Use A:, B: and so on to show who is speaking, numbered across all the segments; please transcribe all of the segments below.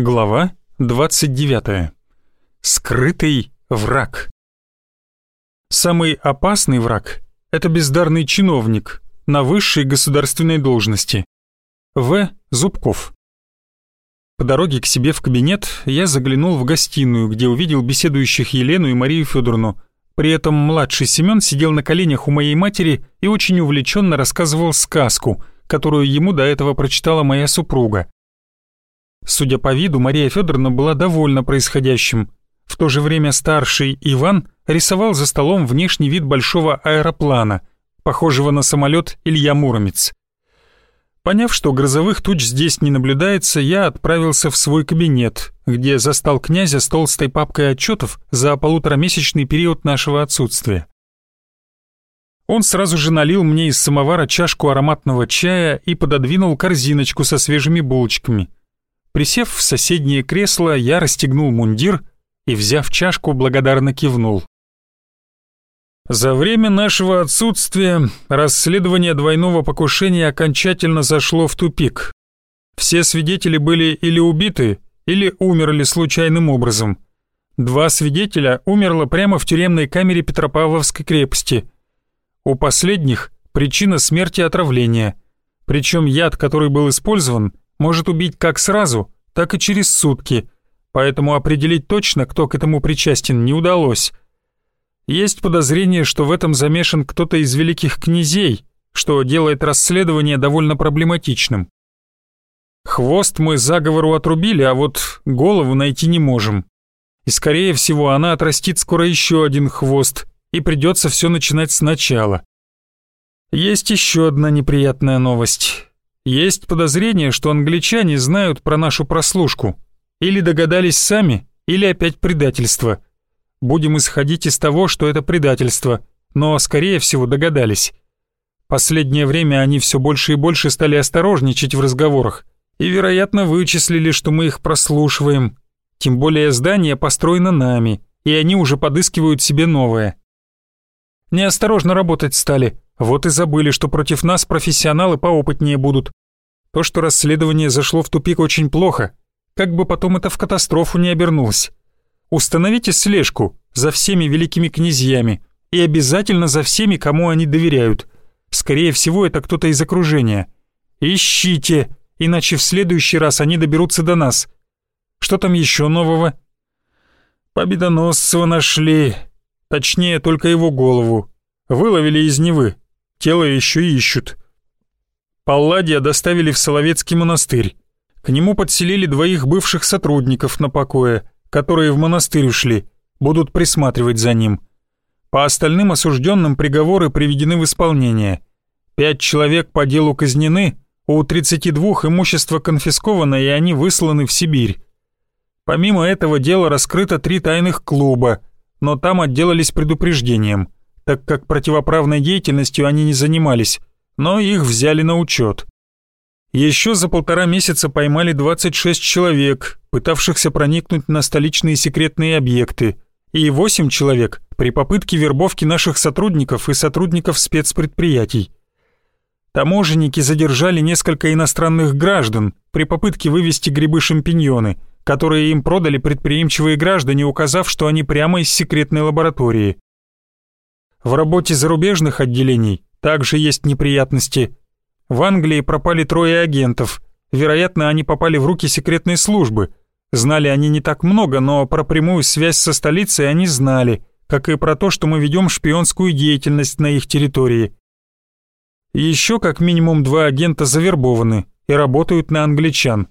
A: Глава 29. Скрытый враг. Самый опасный враг – это бездарный чиновник на высшей государственной должности. В. Зубков. По дороге к себе в кабинет я заглянул в гостиную, где увидел беседующих Елену и Марию Федоровну. При этом младший Семен сидел на коленях у моей матери и очень увлеченно рассказывал сказку, которую ему до этого прочитала моя супруга. Судя по виду, Мария Федоровна была довольна происходящим. В то же время старший Иван рисовал за столом внешний вид большого аэроплана, похожего на самолет Илья Муромец. Поняв, что грозовых туч здесь не наблюдается, я отправился в свой кабинет, где застал князя с толстой папкой отчетов за полуторамесячный период нашего отсутствия. Он сразу же налил мне из самовара чашку ароматного чая и пододвинул корзиночку со свежими булочками – Присев в соседнее кресло, я расстегнул мундир и, взяв чашку, благодарно кивнул. За время нашего отсутствия расследование двойного покушения окончательно зашло в тупик. Все свидетели были или убиты, или умерли случайным образом. Два свидетеля умерло прямо в тюремной камере Петропавловской крепости. У последних причина смерти отравления. Причем яд, который был использован, может убить как сразу, так и через сутки, поэтому определить точно, кто к этому причастен, не удалось. Есть подозрение, что в этом замешан кто-то из великих князей, что делает расследование довольно проблематичным. Хвост мы заговору отрубили, а вот голову найти не можем. И скорее всего она отрастит скоро еще один хвост, и придется все начинать сначала. Есть еще одна неприятная новость. Есть подозрение, что англичане знают про нашу прослушку. Или догадались сами, или опять предательство. Будем исходить из того, что это предательство, но, скорее всего, догадались. Последнее время они все больше и больше стали осторожничать в разговорах и, вероятно, вычислили, что мы их прослушиваем. Тем более здание построено нами, и они уже подыскивают себе новое. Неосторожно работать стали, вот и забыли, что против нас профессионалы поопытнее будут. То, что расследование зашло в тупик очень плохо, как бы потом это в катастрофу не обернулось. Установите слежку за всеми великими князьями и обязательно за всеми, кому они доверяют. Скорее всего, это кто-то из окружения. Ищите, иначе в следующий раз они доберутся до нас. Что там еще нового? Победоносцева нашли. Точнее, только его голову. Выловили из Невы. Тело еще ищут. Палладия доставили в Соловецкий монастырь. К нему подселили двоих бывших сотрудников на покое, которые в монастырь ушли, будут присматривать за ним. По остальным осужденным приговоры приведены в исполнение. Пять человек по делу казнены, у 32 имущество конфисковано и они высланы в Сибирь. Помимо этого дела раскрыто три тайных клуба, но там отделались предупреждением, так как противоправной деятельностью они не занимались, но их взяли на учет. Еще за полтора месяца поймали 26 человек, пытавшихся проникнуть на столичные секретные объекты, и 8 человек при попытке вербовки наших сотрудников и сотрудников спецпредприятий. Таможенники задержали несколько иностранных граждан при попытке вывести грибы-шампиньоны, которые им продали предприимчивые граждане, указав, что они прямо из секретной лаборатории. В работе зарубежных отделений также есть неприятности. В Англии пропали трое агентов. Вероятно, они попали в руки секретной службы. Знали они не так много, но про прямую связь со столицей они знали, как и про то, что мы ведем шпионскую деятельность на их территории. Еще как минимум два агента завербованы и работают на англичан.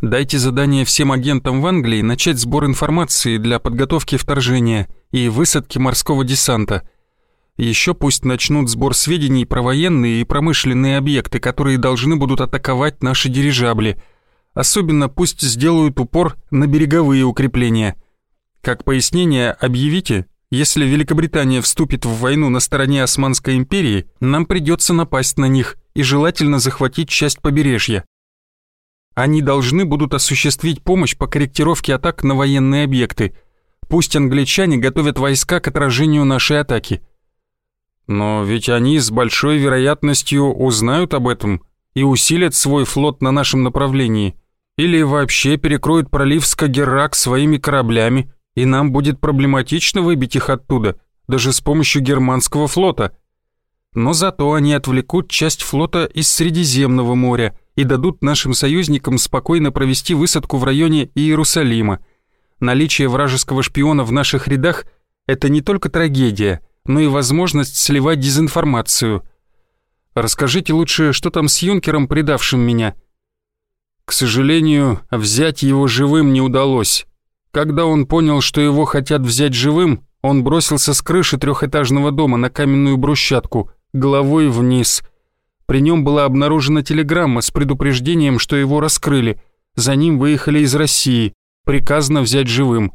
A: Дайте задание всем агентам в Англии начать сбор информации для подготовки вторжения и высадки морского десанта – еще пусть начнут сбор сведений про военные и промышленные объекты, которые должны будут атаковать наши дирижабли. Особенно пусть сделают упор на береговые укрепления. Как пояснение, объявите, если Великобритания вступит в войну на стороне Османской империи, нам придется напасть на них и желательно захватить часть побережья. Они должны будут осуществить помощь по корректировке атак на военные объекты. Пусть англичане готовят войска к отражению нашей атаки – но ведь они с большой вероятностью узнают об этом и усилят свой флот на нашем направлении. Или вообще перекроют пролив Скагеррак своими кораблями, и нам будет проблематично выбить их оттуда, даже с помощью германского флота. Но зато они отвлекут часть флота из Средиземного моря и дадут нашим союзникам спокойно провести высадку в районе Иерусалима. Наличие вражеского шпиона в наших рядах – это не только трагедия, но и возможность сливать дезинформацию. Расскажите лучше, что там с юнкером, предавшим меня? К сожалению, взять его живым не удалось. Когда он понял, что его хотят взять живым, он бросился с крыши трехэтажного дома на каменную брусчатку, головой вниз. При нем была обнаружена телеграмма с предупреждением, что его раскрыли. За ним выехали из России. Приказано взять живым.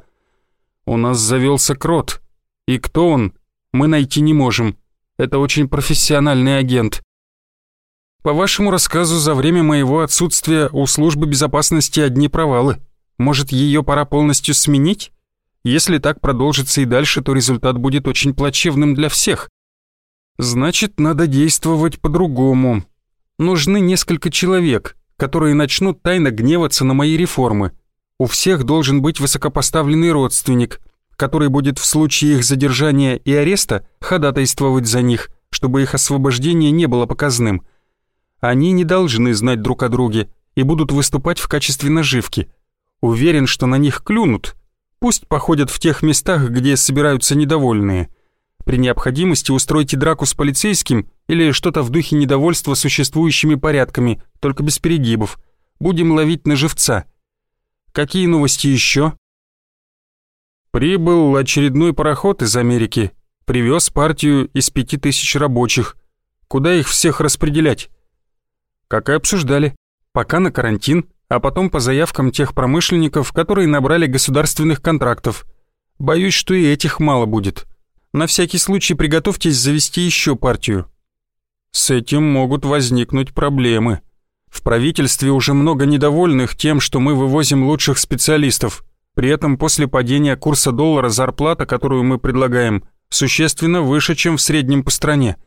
A: У нас завелся крот. И кто он, мы найти не можем. Это очень профессиональный агент. По вашему рассказу, за время моего отсутствия у службы безопасности одни провалы. Может, ее пора полностью сменить? Если так продолжится и дальше, то результат будет очень плачевным для всех. Значит, надо действовать по-другому. Нужны несколько человек, которые начнут тайно гневаться на мои реформы. У всех должен быть высокопоставленный родственник, который будет в случае их задержания и ареста ходатайствовать за них, чтобы их освобождение не было показным. Они не должны знать друг о друге и будут выступать в качестве наживки – Уверен, что на них клюнут. Пусть походят в тех местах, где собираются недовольные. При необходимости устройте драку с полицейским или что-то в духе недовольства существующими порядками, только без перегибов. Будем ловить на живца. Какие новости еще? Прибыл очередной пароход из Америки. Привез партию из пяти тысяч рабочих. Куда их всех распределять? Как и обсуждали. Пока на карантин, а потом по заявкам тех промышленников, которые набрали государственных контрактов. Боюсь, что и этих мало будет. На всякий случай приготовьтесь завести еще партию. С этим могут возникнуть проблемы. В правительстве уже много недовольных тем, что мы вывозим лучших специалистов. При этом после падения курса доллара зарплата, которую мы предлагаем, существенно выше, чем в среднем по стране.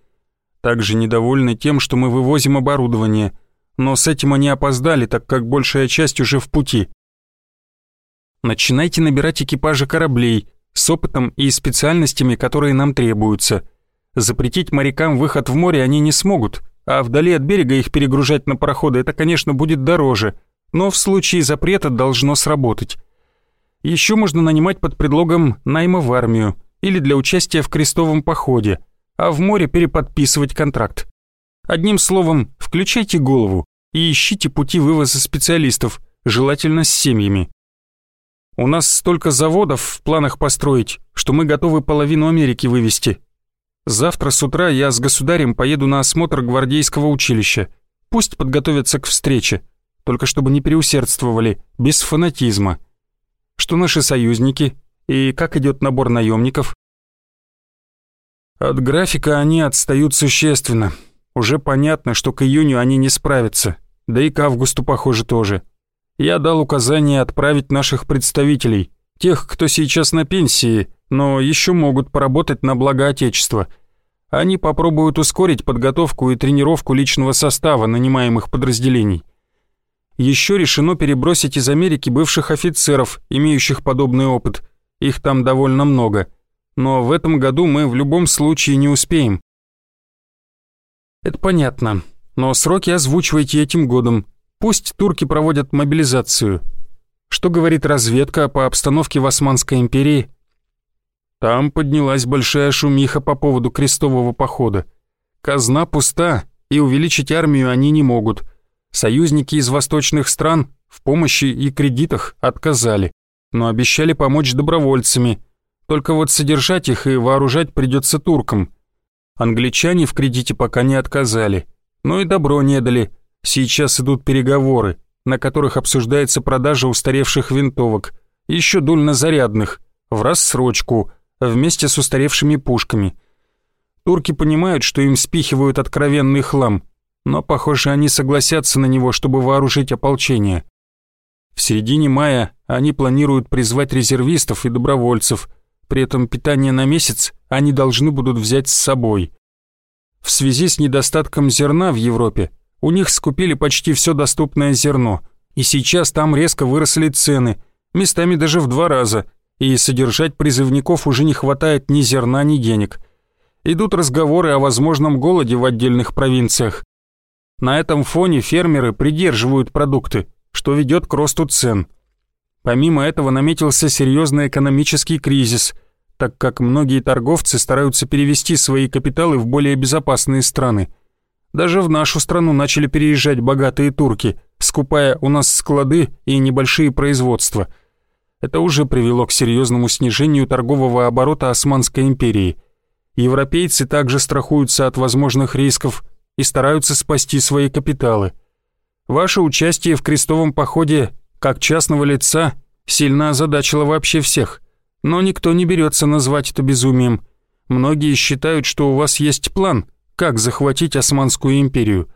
A: Также недовольны тем, что мы вывозим оборудование – но с этим они опоздали, так как большая часть уже в пути. Начинайте набирать экипажи кораблей с опытом и специальностями, которые нам требуются. Запретить морякам выход в море они не смогут, а вдали от берега их перегружать на пароходы это, конечно, будет дороже, но в случае запрета должно сработать. Еще можно нанимать под предлогом найма в армию или для участия в крестовом походе, а в море переподписывать контракт. Одним словом, включайте голову и ищите пути вывоза специалистов, желательно с семьями. У нас столько заводов в планах построить, что мы готовы половину Америки вывести. Завтра с утра я с государем поеду на осмотр гвардейского училища. Пусть подготовятся к встрече, только чтобы не переусердствовали, без фанатизма. Что наши союзники и как идет набор наемников? От графика они отстают существенно. Уже понятно, что к июню они не справятся, да и к августу, похоже, тоже. Я дал указание отправить наших представителей, тех, кто сейчас на пенсии, но еще могут поработать на благо Отечества. Они попробуют ускорить подготовку и тренировку личного состава нанимаемых подразделений. Еще решено перебросить из Америки бывших офицеров, имеющих подобный опыт. Их там довольно много. Но в этом году мы в любом случае не успеем. Это понятно, но сроки озвучивайте этим годом. Пусть турки проводят мобилизацию. Что говорит разведка по обстановке в Османской империи? Там поднялась большая шумиха по поводу крестового похода. Казна пуста, и увеличить армию они не могут. Союзники из восточных стран в помощи и кредитах отказали, но обещали помочь добровольцами. Только вот содержать их и вооружать придется туркам – Англичане в кредите пока не отказали, но и добро не дали. Сейчас идут переговоры, на которых обсуждается продажа устаревших винтовок, еще дульнозарядных, в рассрочку, вместе с устаревшими пушками. Турки понимают, что им спихивают откровенный хлам, но, похоже, они согласятся на него, чтобы вооружить ополчение. В середине мая они планируют призвать резервистов и добровольцев, при этом питание на месяц они должны будут взять с собой. В связи с недостатком зерна в Европе у них скупили почти все доступное зерно, И сейчас там резко выросли цены, местами даже в два раза, и содержать призывников уже не хватает ни зерна, ни денег. Идут разговоры о возможном голоде в отдельных провинциях. На этом фоне фермеры придерживают продукты, что ведет к росту цен. Помимо этого наметился серьезный экономический кризис, так как многие торговцы стараются перевести свои капиталы в более безопасные страны. Даже в нашу страну начали переезжать богатые турки, скупая у нас склады и небольшие производства. Это уже привело к серьезному снижению торгового оборота Османской империи. Европейцы также страхуются от возможных рисков – и стараются спасти свои капиталы. Ваше участие в крестовом походе как частного лица сильно озадачило вообще всех, но никто не берется назвать это безумием. Многие считают, что у вас есть план, как захватить Османскую империю.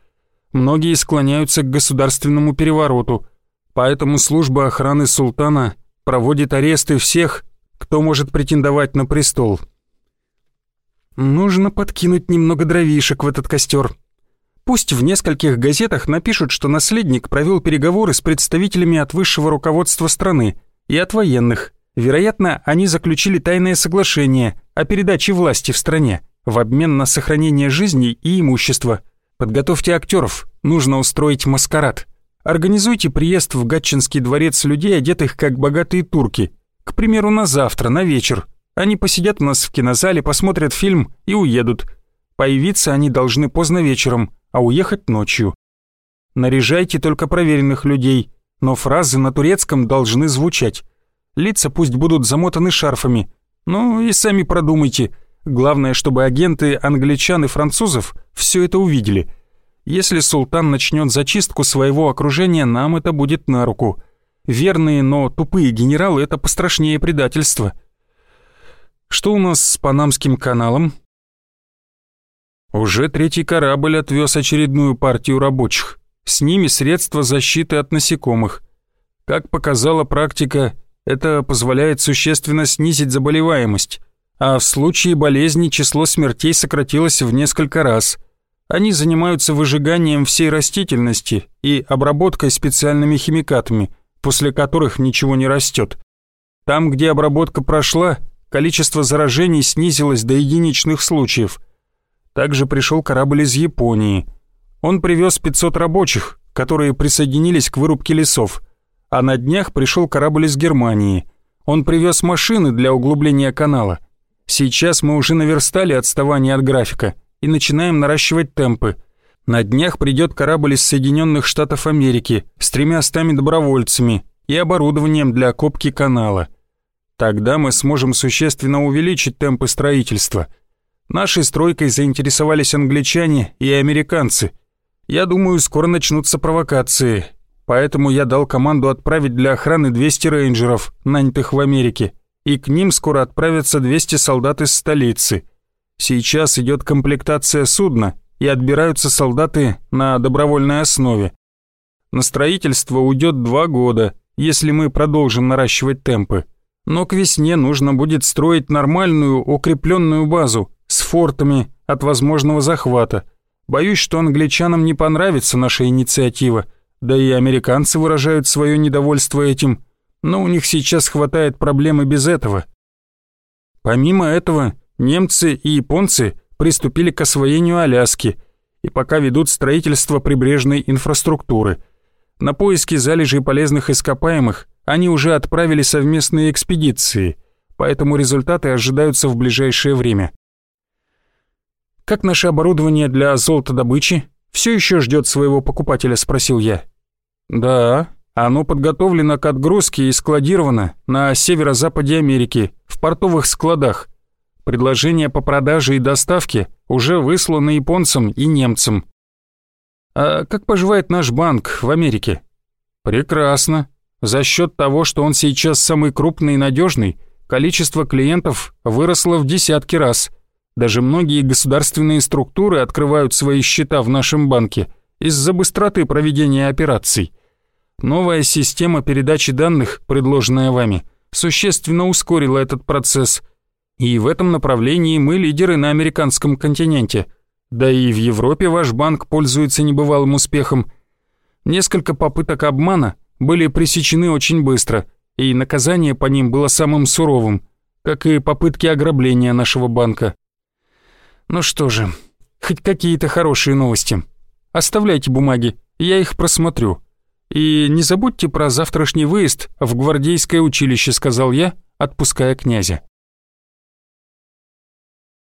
A: Многие склоняются к государственному перевороту, поэтому служба охраны султана проводит аресты всех, кто может претендовать на престол. Нужно подкинуть немного дровишек в этот костер, Пусть в нескольких газетах напишут, что наследник провел переговоры с представителями от высшего руководства страны и от военных. Вероятно, они заключили тайное соглашение о передаче власти в стране в обмен на сохранение жизни и имущества. Подготовьте актеров, нужно устроить маскарад. Организуйте приезд в Гатчинский дворец людей, одетых как богатые турки. К примеру, на завтра, на вечер. Они посидят у нас в кинозале, посмотрят фильм и уедут. Появиться они должны поздно вечером, а уехать ночью. Наряжайте только проверенных людей, но фразы на турецком должны звучать. Лица пусть будут замотаны шарфами. Ну и сами продумайте. Главное, чтобы агенты англичан и французов все это увидели. Если султан начнет зачистку своего окружения, нам это будет на руку. Верные, но тупые генералы — это пострашнее предательства. Что у нас с Панамским каналом? Уже третий корабль отвез очередную партию рабочих. С ними средства защиты от насекомых. Как показала практика, это позволяет существенно снизить заболеваемость, а в случае болезни число смертей сократилось в несколько раз. Они занимаются выжиганием всей растительности и обработкой специальными химикатами, после которых ничего не растет. Там, где обработка прошла, количество заражений снизилось до единичных случаев – также пришел корабль из Японии. Он привез 500 рабочих, которые присоединились к вырубке лесов. А на днях пришел корабль из Германии. Он привез машины для углубления канала. Сейчас мы уже наверстали отставание от графика и начинаем наращивать темпы. На днях придет корабль из Соединенных Штатов Америки с тремястами добровольцами и оборудованием для копки канала. Тогда мы сможем существенно увеличить темпы строительства – Нашей стройкой заинтересовались англичане и американцы. Я думаю, скоро начнутся провокации, поэтому я дал команду отправить для охраны 200 рейнджеров, нанятых в Америке, и к ним скоро отправятся 200 солдат из столицы. Сейчас идет комплектация судна, и отбираются солдаты на добровольной основе. На строительство уйдет два года, если мы продолжим наращивать темпы. Но к весне нужно будет строить нормальную укрепленную базу, с фортами от возможного захвата. Боюсь, что англичанам не понравится наша инициатива, да и американцы выражают свое недовольство этим, но у них сейчас хватает проблемы без этого. Помимо этого, немцы и японцы приступили к освоению Аляски и пока ведут строительство прибрежной инфраструктуры. На поиски залежей полезных ископаемых они уже отправили совместные экспедиции, поэтому результаты ожидаются в ближайшее время. «Как наше оборудование для золотодобычи? Все еще ждет своего покупателя?» – спросил я. «Да, оно подготовлено к отгрузке и складировано на северо-западе Америки, в портовых складах. Предложения по продаже и доставке уже высланы японцам и немцам. А как поживает наш банк в Америке? Прекрасно. За счет того, что он сейчас самый крупный и надежный, количество клиентов выросло в десятки раз – даже многие государственные структуры открывают свои счета в нашем банке из-за быстроты проведения операций. Новая система передачи данных, предложенная вами, существенно ускорила этот процесс. И в этом направлении мы лидеры на американском континенте. Да и в Европе ваш банк пользуется небывалым успехом. Несколько попыток обмана были пресечены очень быстро, и наказание по ним было самым суровым, как и попытки ограбления нашего банка. Ну что же, хоть какие-то хорошие новости. Оставляйте бумаги, я их просмотрю. И не забудьте про завтрашний выезд в гвардейское училище, сказал я, отпуская князя.